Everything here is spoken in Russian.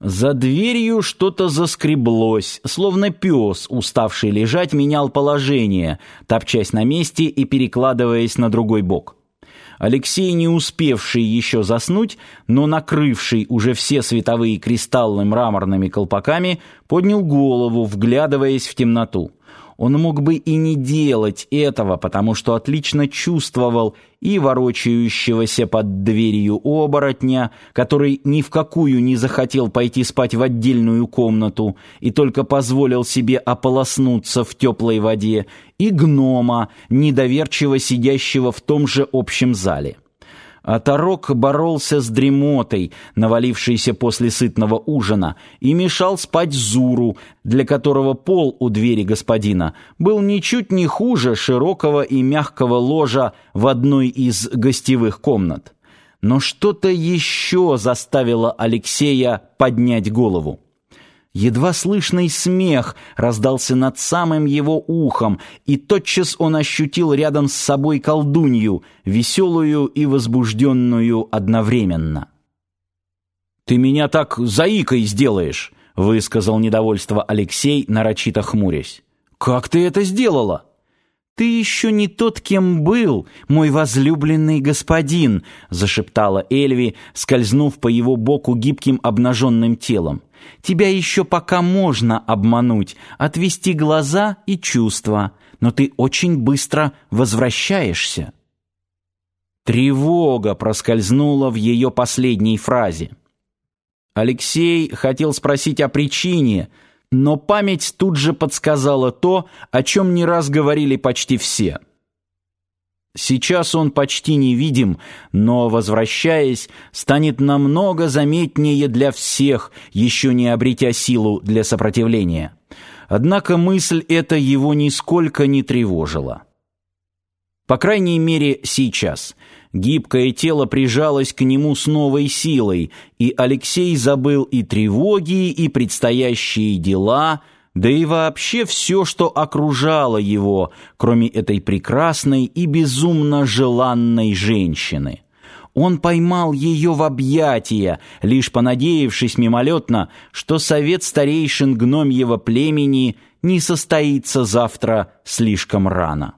За дверью что-то заскреблось, словно пес, уставший лежать, менял положение, топчась на месте и перекладываясь на другой бок. Алексей, не успевший еще заснуть, но накрывший уже все световые кристаллы мраморными колпаками, поднял голову, вглядываясь в темноту. Он мог бы и не делать этого, потому что отлично чувствовал и ворочающегося под дверью оборотня, который ни в какую не захотел пойти спать в отдельную комнату и только позволил себе ополоснуться в теплой воде, и гнома, недоверчиво сидящего в том же общем зале. А Тарок боролся с дремотой, навалившейся после сытного ужина, и мешал спать Зуру, для которого пол у двери господина был ничуть не хуже широкого и мягкого ложа в одной из гостевых комнат. Но что-то еще заставило Алексея поднять голову. Едва слышный смех раздался над самым его ухом, и тотчас он ощутил рядом с собой колдунью, веселую и возбужденную одновременно. «Ты меня так заикой сделаешь!» — высказал недовольство Алексей, нарочито хмурясь. «Как ты это сделала?» «Ты еще не тот, кем был, мой возлюбленный господин», — зашептала Эльви, скользнув по его боку гибким обнаженным телом. «Тебя еще пока можно обмануть, отвести глаза и чувства, но ты очень быстро возвращаешься». Тревога проскользнула в ее последней фразе. Алексей хотел спросить о причине — но память тут же подсказала то, о чем не раз говорили почти все. Сейчас он почти невидим, но, возвращаясь, станет намного заметнее для всех, еще не обретя силу для сопротивления. Однако мысль эта его нисколько не тревожила. По крайней мере, сейчас. Гибкое тело прижалось к нему с новой силой, и Алексей забыл и тревоги, и предстоящие дела, да и вообще все, что окружало его, кроме этой прекрасной и безумно желанной женщины. Он поймал ее в объятия, лишь понадеявшись мимолетно, что совет старейшин гномьего племени не состоится завтра слишком рано.